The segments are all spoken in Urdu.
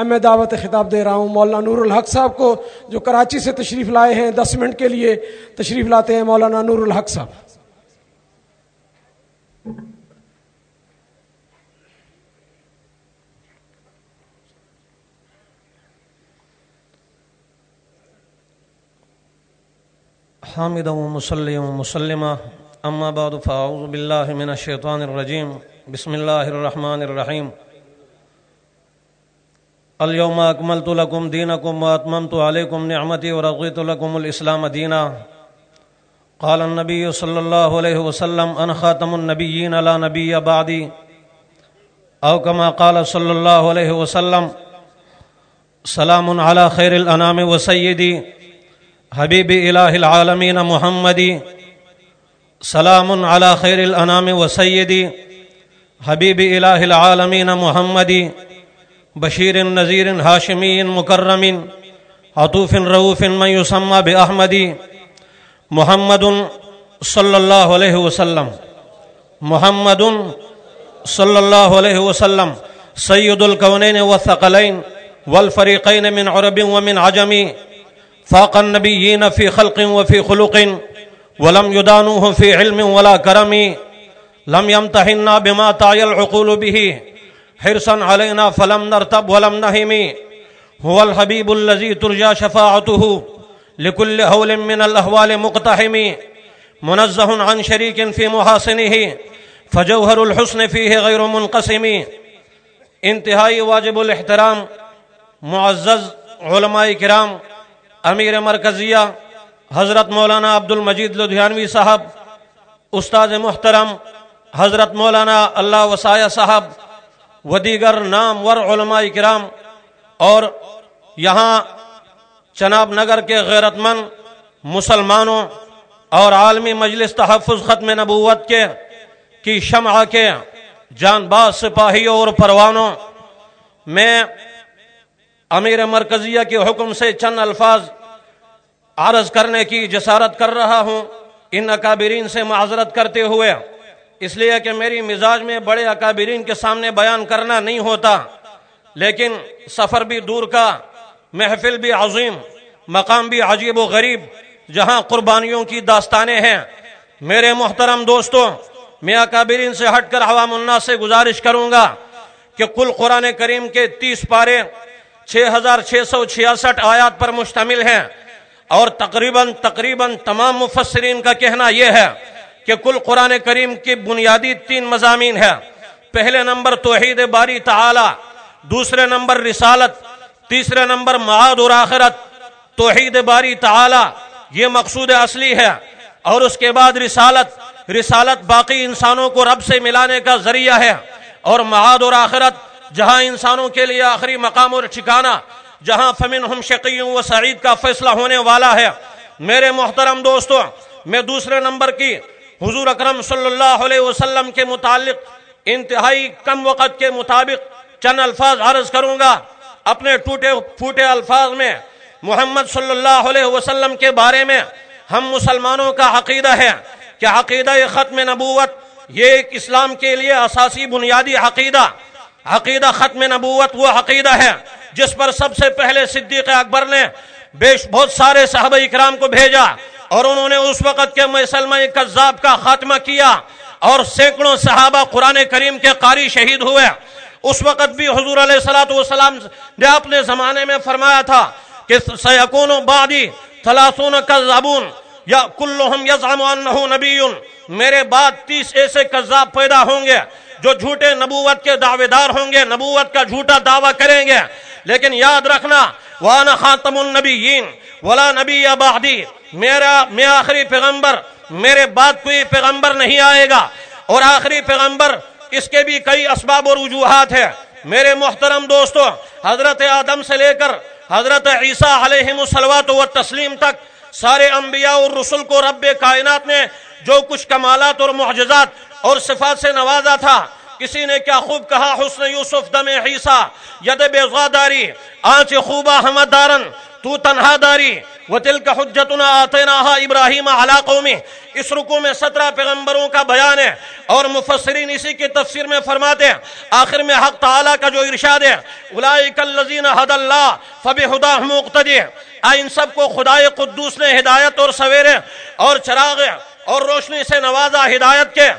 اب میں دعوت خطاب دے رہا ہوں۔ مولانا نور الحق صاحب کو جو کراچی سے تشریف لائے ہیں دس منٹ کے لیے تشریف لاتے ہیں۔ مولانا نور الحق صاحب۔ حامدا ومسلم ومسلمة أما بعد فأعوذ بالله من الشيطان الرجيم بسم الله الرحمن الرحيم اليوم أكملت لكم دينكم وأتممت عليكم نعمتي ورضيت لكم الإسلام دينا. قال النبي صلى الله عليه وسلم أنا خاتم النبيين، لا نبي بعدي. أو كما قال صلى الله عليه وسلم سلام على خير الأنام وسيدي حبیب الہ العالمین محمدی سلام علی خیر الانام و سیدی حبیب الہ العالمین محمدی بشیر نذیر ہاشمی مکرم عطوف رعوف من یسمى بأحمدی محمد صلی اللہ علیہ وسلم محمد صلی اللہ علیہ وسلم، سید القونین والثقلین والفریقین من عرب ومن عجمی، فاق النبيين في خلق وفي خلق ولم يدانوه في علم ولا كرم لم يمتحنا بما تعي العقول به حرصا علينا فلم نرتب ولم نهم هو الحبيب الذي ترجى شفاعته لكل هول من الأهوال مقتحم. منزه عن شريك في محاسنه فجوهر الحسن فيه غير منقسم. انتهائی واجب الاحترام، معزز علماء کرام، امیر مرکزیہ، حضرت مولانا عبد المجید لدھیانوی صاحب، استاد محترم، حضرت مولانا اللہ وسایہ صاحب و دیگر نام ور علماء کرام اور یہاں چناب نگر کے غیرت مند مسلمانوں اور عالمی مجلس تحفظ ختم نبوت کے کی شمع کے جان باز سپاہیوں اور پروانوں میں امیر مرکزیہ کے حکم سے چند الفاظ عرض کرنے کی جسارت کر رہا ہوں۔ ان اکابرین سے معذرت کرتے ہوئے اس لیے کہ میری مزاج میں بڑے اکابرین کے سامنے بیان کرنا نہیں ہوتا، لیکن سفر بھی دور کا، محفل بھی عظیم، مقام بھی عجیب و غریب، جہاں قربانیوں کی داستانیں ہیں۔ میرے محترم دوستوں میں اکابرین سے ہٹ کر عوام الناس سے گزارش کروں گا کہ کل قرآن کریم کے تیس پارے چھ ہزار چھ سو چھیاسٹھ آیات پر مشتمل ہیں اور تقریباً تقریباً تمام مفسرین کا کہنا یہ ہے کہ کل قرآن کریم کی بنیادی تین مضامین ہے پہلے نمبر توحید باری تعالی، دوسرے نمبر رسالت، تیسرے نمبر معاد اور آخرت۔ توحید باری تعالی، یہ مقصود اصلی ہے۔ اور اس کے بعد رسالت رسالت باقی انسانوں کو رب سے ملانے کا ذریعہ ہے۔ اور معاد اور آخرت، جہاں انسانوں کے لیے آخری مقام اور ٹھکانہ، جہاں فمن ہم شقیوں و سعید کا فیصلہ ہونے والا ہے۔ میرے محترم دوستو، میں دوسرے نمبر کی حضور اکرم صلی اللہ علیہ وسلم کے متعلق انتہائی کم وقت کے مطابق چند الفاظ عرض کروں گا۔ اپنے ٹوٹے پھوٹے الفاظ میں محمد صلی اللہ علیہ وسلم کے بارے میں ہم مسلمانوں کا عقیدہ ہے کہ عقیدہ ختم نبوت یہ ایک اسلام کے لیے اساسی بنیادی عقیدہ۔ عقیدہ ختم نبوت وہ عقیدہ ہے جس پر سب سے پہلے صدیق اکبر نے بیش بہت سارے صحابہ اکرام کو بھیجا۔ اور انہوں نے اس وقت کے مسلمہ کذاب کا خاتمہ کیا اور سینکڑوں صحابہ قرآن کریم کے قاری شہید ہوئے۔ اس وقت بھی حضور علیہ السلام والسلام نے اپنے زمانے میں فرمایا تھا کہ سیکون بادی ثلاثون کذابون یا کلہم یزعم انہو نبیون۔ میرے بعد تیس ایسے کذاب پیدا ہوں گے جو جھوٹے نبوت کے دعوے دار ہوں گے، نبوت کا جھوٹا دعویٰ کریں گے۔ لیکن یاد رکھنا وانا خاتم النبیین ولا نبی بعدی۔ میرا میں آخری پیغمبر، میرے بعد کوئی پیغمبر نہیں آئے گا۔ اور آخری پیغمبر، اس کے بھی کئی اسباب اور وجوہات ہیں۔ میرے محترم دوستو، حضرت آدم سے لے کر حضرت عیسیٰ علیہ السلوات و تسلیم تک سارے انبیاء اور رسول کو رب کائنات نے جو کچھ کمالات اور معجزات اور صفات سے نوازا تھا، کسی نے کیا خوب کہا، حسن یوسف دم عیسیٰ، ید بے آنچ خوبہ تو تنہا داری۔ وہ تل کا حجتنا آتینا ابراہیم علاقوں میں اس رکو میں سترہ پیغمبروں کا بیان ہے۔ اور مفسرین اسی کی تفسیر میں فرماتے ہیں، آخر میں حق تعالی کا جو ارشاد ہے اولئک الذین حد اللہ فبہدہ مقتدی۔ ان سب کو خدائے قدوس نے ہدایت اور سویرے اور چراغ اور روشنی سے نوازا ہدایت کے۔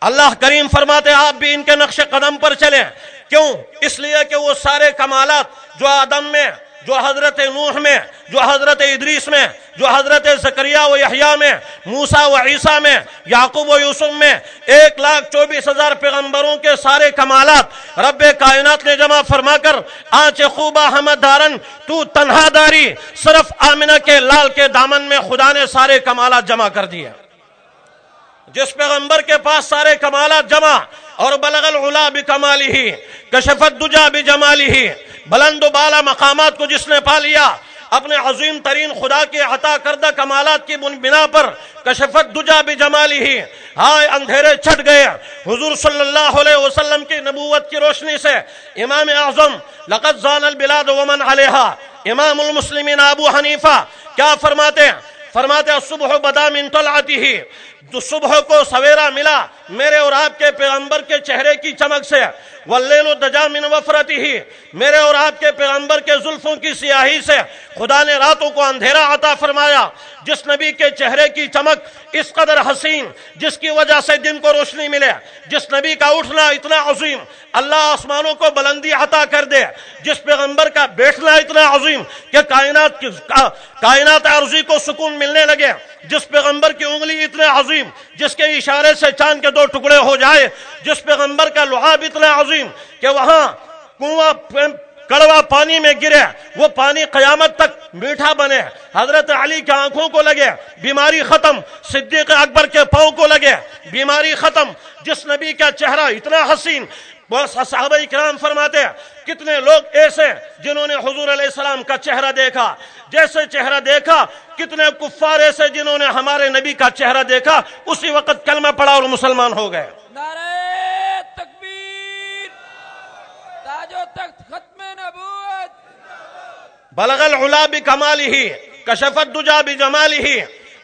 اللہ کریم فرماتے آپ بھی ان کے نقش قدم پر چلیں۔ کیوں؟ اس لیے کہ وہ سارے کمالات جو آدم میں جو حضرت نوح میں، جو حضرت ادریس میں، جو حضرت زکریہ و یحییٰ میں موسا و عیسیٰ میں، یعقوب و یوسف میں ایک لاکھ چوبیس ہزار پیغمبروں کے سارے کمالات رب کائنات نے جمع فرما کر، آنچ خوبہ حمد دارن، تو تنہا داری، صرف آمنہ کے لال کے دامن میں خدا نے سارے کمالات جمع کر دیے۔ جس پیغمبر کے پاس سارے کمالات جمع اور بلغ العلا بکمالی ہی کشفت دجا بجمالی ہی، بلند و بالا مقامات کو جس نے پا لیا، اپنے عظیم ترین خدا کے عطا کردہ کمالات کی بنا پر کشفت دجا بھی جمالی ہی۔ ہائے، اندھیرے چھٹ گئے۔ حضور صلی اللہ علیہ وسلم کی نبوت کی روشنی سے امام اعظم، لقد زان البلاد ومن علیہا۔ امام المسلمین ابو حنیفہ، کیا فرماتے ہیں؟ فرماتے ہیں، صبح بدا من طلعتی ہی جو صبح کو سویرا ملا میرے اور آپ کے پیغمبر کے چہرے کی چمک سے واللیل دجا من وفرتی ہی میرے اور آپ کے پیغمبر کے زلفوں کی سیاہی سے خدا نے راتوں کو اندھیرا عطا فرمایا، جس نبی کے چہرے کی چمک اس قدر حسین، جس کی وجہ سے دن کو روشنی ملے، جس نبی کا اٹھنا اتنا عظیم، اللہ آسمانوں کو بلندی عطا کر دے، جس پیغمبر کا بیٹھنا اتنا عظیم کہ کائنات کائنات عرضی کو سکون ملنے لگے، جس پیغمبر کی انگلی اتنے عظیم، جس کے اشارے سے چاند کے دو ٹکڑے ہو جائے، جس پیغمبر کا لحاب اتنا عظیم کہ وہاں کنواں کڑوا پانی میں گرے، وہ پانی قیامت تک میٹھا بنے۔ حضرت علی کے آنکھوں کو لگے، بیماری ختم۔ صدیق اکبر کے پاؤں کو لگے، بیماری ختم۔ جس نبی کا چہرہ اتنا حسین صحابہ کرام فرماتے ہیں، کتنے لوگ ایسے جنہوں نے حضور علیہ السلام کا چہرہ دیکھا۔ جیسے چہرہ دیکھا، کتنے کفار ایسے جنہوں نے ہمارے نبی کا چہرہ دیکھا۔ اسی وقت کلمہ پڑا اور مسلمان ہو گئے تکبیر تاج و تخت ختم نبوت بلغ العلا بکمالی ہی کشفت دجا بجمالی ہی۔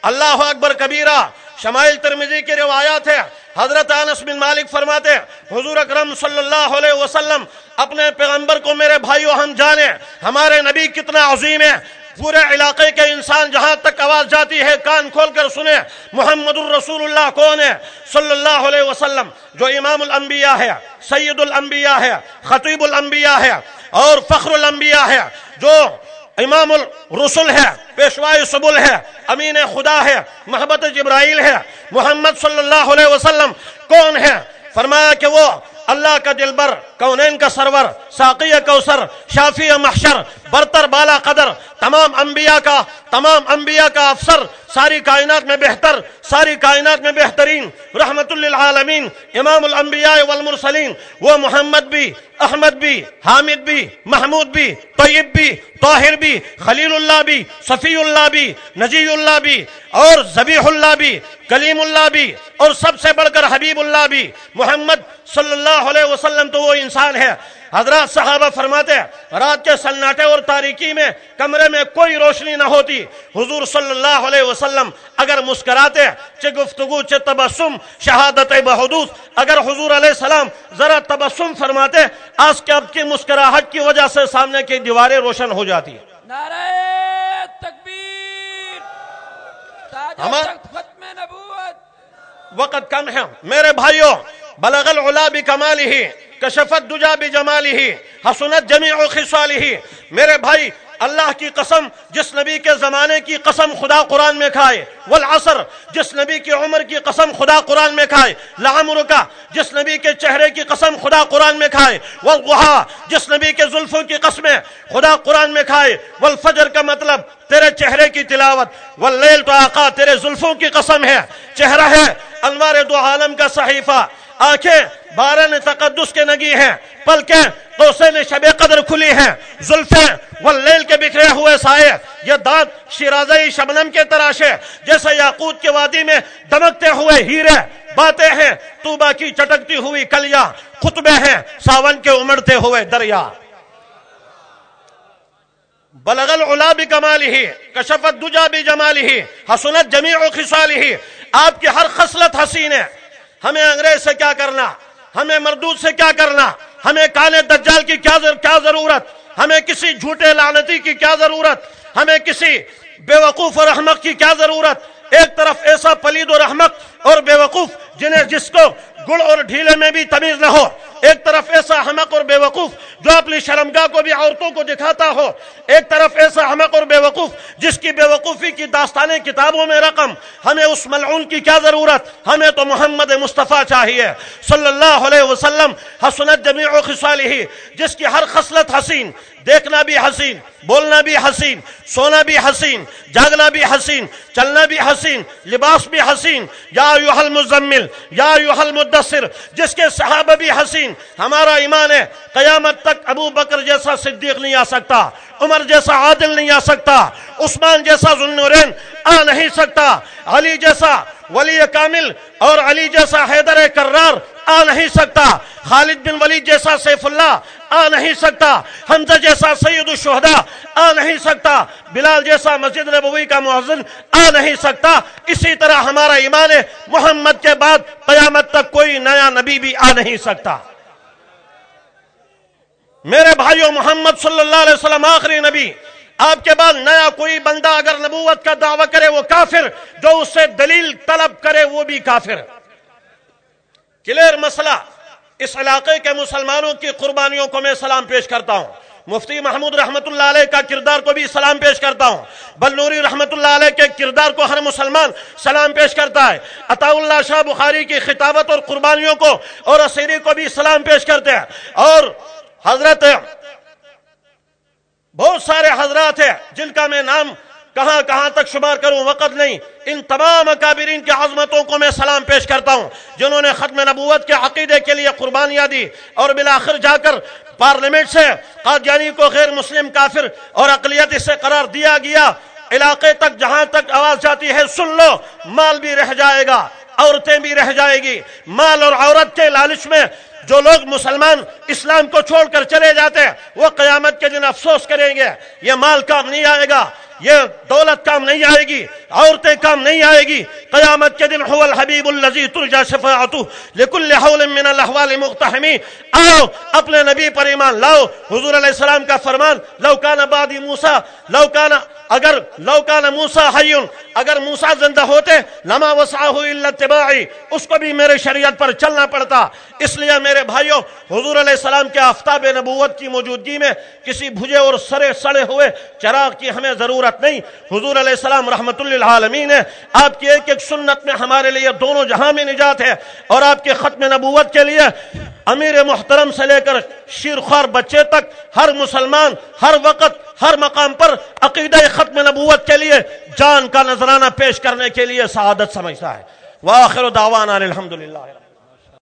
اللہ اکبر کبیرہ، شمائل ترمیزی کی روایات ہے حضرت انس بن مالک فرماتے حضور اکرم صلی اللہ علیہ وسلم، اپنے پیغمبر کو میرے بھائیو ہم جانے ہمارے نبی کتنا عظیم ہے پورے علاقے کے انسان جہاں تک آواز جاتی ہے، کان کھول کر سنے محمد الرسول اللہ کون ہے؟ صلی اللہ علیہ وسلم، جو امام الانبیاء ہے، سید الانبیاء ہے، خطیب الانبیاء ہے، اور فخر الانبیاء ہے، جو امام الرسل ہے، پیشوائی سبل ہے، امین خدا ہے، محبت جبرائیل ہے، محمد صلی اللہ علیہ وسلم کون ہے؟ فرمایا کہ وہ اللہ کا دلبر، کونین کا سرور، ساقی کوثر، شافی محشر برتر بالا قدر، تمام انبیاء کا، تمام انبیاء کا افسر، ساری کائنات میں بہتر، ساری کائنات میں بہترین، رحمت للعالمین، امام الانبیاء والمرسلین، وہ محمد بھی، احمد بھی، حامد بھی، محمود بھی، طیب بھی، طاہر بھی، خلیل اللہ بھی، صفی اللہ بھی، نجی اللہ بھی، اور زبیح اللہ بھی، کلیم اللہ بھی، اور سب سے بڑھ کر حبیب اللہ بھی، محمد صلی اللہ علیہ وسلم تو وہ انسان ہے۔ حضرات صحابہ فرماتے رات کے سناٹے اور تاریکی میں کمرے میں کوئی روشنی نہ ہوتی۔ حضور صلی اللہ علیہ وسلم اگر مسکراتے چھ گفتگو چھ تبسم شہادت بحدوث اگر حضور علیہ السلام ذرا تبسم فرماتے آج کے اب کی مسکراہٹ کی وجہ سے سامنے کی دیواریں روشن ہو جاتی نعرہ تکبیر ختم نبوت۔ وقت کم ہے۔ میرے بھائیوں بلغ العلا بکمالہ کشفت دجا بجمالہ حسنت جمیع خصالہ میرے بھائی، اللہ کی قسم، جس نبی کے زمانے کی قسم خدا قرآن میں کھائے۔ والعصر، جس نبی کی عمر کی قسم خدا قرآن میں کھائے۔ لعمر کا جس نبی کے چہرے کی قسم خدا قرآن میں کھائے۔ والضحا، جس نبی کے زلفوں کی قسمیں خدا قرآن میں کھائے۔ والفجر کا مطلب تیرے چہرے کی تلاوت۔ واللیل تو آقا، تیرے زلفوں کی قسم ہے۔ چہرہ ہے، انوار دو عالم کا صحیفہ۔ آنکھیں بارہ تقدس کے نگی ہیں، پلکیں توسے نے شب قدر کھلی ہیں، زلفیں واللیل کے بکھرے ہوئے سائے، یہ دانت شیرازی شبنم کے تراشے، جیسے یاقوت کے وادی میں دمکتے ہوئے ہیرے باتیں ہیں توبہ کی چٹکتی ہوئی کلیاں خطبے ہیں، ساون کے امڑتے ہوئے دریا۔ بلغ العلا بکمالہ کشفت دجا بجمالہ حسنت جمیع خصالہ آپ کی ہر خصلت حسین ہے۔ ہمیں انگریز سے کیا کرنا؟ ہمیں مردود سے کیا کرنا؟ ہمیں کالے دجال کی کیا کیا ضرورت؟ ہمیں کسی جھوٹے لانتی کی کیا ضرورت؟ ہمیں کسی بے وقوف اور احمق کی کیا ضرورت؟ ایک طرف ایسا پلید اور احمق اور بے وقوف جنہیں جس کو گڑ اور ڈھیلے میں بھی تمیز نہ ہو۔ ایک طرف ایسا حمق اور بے وقوف جو اپنی شرمگاہ کو بھی عورتوں کو دکھاتا ہو، ایک طرف ایسا حمق اور بے وقوف جس کی بے وقوفی کی داستانیں کتابوں میں رقم، ہمیں اس ملعون کی کیا ضرورت؟ ہمیں تو محمد مصطفیٰ چاہیے۔ صلی اللہ علیہ وسلم، حسنت جمیع خصالہ جس کی ہر خصلت حسین، دیکھنا بھی حسین، بولنا بھی حسین، سونا بھی حسین، جاگنا بھی حسین، چلنا بھی حسین، لباس بھی حسین۔ یا یوحل مزمل یا یوحل مدثر جس کے صحابہ بھی حسین ہمارا ایمان ہے، قیامت تک ابو بکر جیسا صدیق نہیں آ سکتا، عمر جیسا عادل نہیں آ سکتا، عثمان جیسا ذنورین آ نہیں سکتا، علی جیسا ولی کامل اور علی جیسا حیدر کرار آ نہیں سکتا، خالد بن ولید جیسا سیف اللہ آ نہیں سکتا، حمزہ جیسا سید الشہداء آ نہیں سکتا، بلال جیسا مسجد نبوی کا محسن آ نہیں سکتا، اسی طرح ہمارا ایمان ہے، محمد کے بعد قیامت تک کوئی نیا نبی بھی آ نہیں سکتا۔ میرے بھائیوں محمد صلی اللہ علیہ وسلم، آخری نبی، آپ کے بعد نیا کوئی بندہ اگر نبوت کا دعویٰ کرے وہ کافر، جو اس سے دلیل طلب کرے وہ بھی کافر۔ کلیئر مسئلہ، اس علاقے کے مسلمانوں کی قربانیوں کو میں سلام پیش کرتا ہوں۔ مفتی محمود رحمت اللہ علیہ کا کردار کو بھی سلام پیش کرتا ہوں۔ بلنوری رحمت اللہ علیہ کے کردار کو ہر مسلمان سلام پیش کرتا ہے۔ عطا اللہ شاہ بخاری کی خطابت اور قربانیوں کو اور اسیری کو بھی سلام پیش کرتے ہیں۔ اور حضرت بہت سارے حضرات ہیں جن کا میں نام کہاں کہاں تک شمار کروں وقت نہیں ان تمام اکابرین کی عظمتوں کو میں سلام پیش کرتا ہوں جنہوں نے ختم نبوت کے عقیدے کے لیے قربانیاں دی اور بلاخر جا کر پارلیمنٹ سے قادیانی کو غیر مسلم کافر اور اقلیت اسے قرار دیا گیا علاقے تک جہاں تک آواز جاتی ہے سن لو، مال بھی رہ جائے گا، عورتیں بھی رہ جائے گی۔ مال اور عورت کے لالچ میں جو لوگ مسلمان اسلام کو چھوڑ کر چلے جاتے ہیں، وہ قیامت کے دن افسوس کریں گے، یہ مال کام نہیں آئے گا، یہ دولت کام نہیں آئے گی، عورتیں کام نہیں آئے گی، قیامت کے دن هو الحبیب الذی ترجا شفاعته لكل حول من الاحوال مقتحمی، آؤ اپنے نبی پر ایمان لاؤ، حضور علیہ السلام کا فرمان، لو کان بعدی موسی، لو کان اگر لو کان موسی حی اگر موسی زندہ ہوتے، لما وسعه الا اس کو بھی میرے شریعت پر چلنا پڑتا۔ اس لیے میرے بھائیوں، حضور علیہ السلام کے آفتاب نبوت کی موجودگی میں کسی بھجے اور سرے سڑے ہوئے چراغ کی ہمیں ضرورت نہیں۔ حضور علیہ السلام رحمت للعالمین ہے آپ کی ایک ایک سنت میں ہمارے لیے دونوں جہاں میں نجات ہے۔ اور آپ کے ختم نبوت کے لیے امیر محترم سے لے کر شیرخوار بچے تک ہر مسلمان، ہر وقت، ہر مقام پر عقیدہ ختم نبوت کے لیے جان کا نذرانہ پیش کرنے کے لیے سعادت سمجھتا ہے۔ واخر دعوانا الحمدللہ